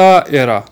ta yra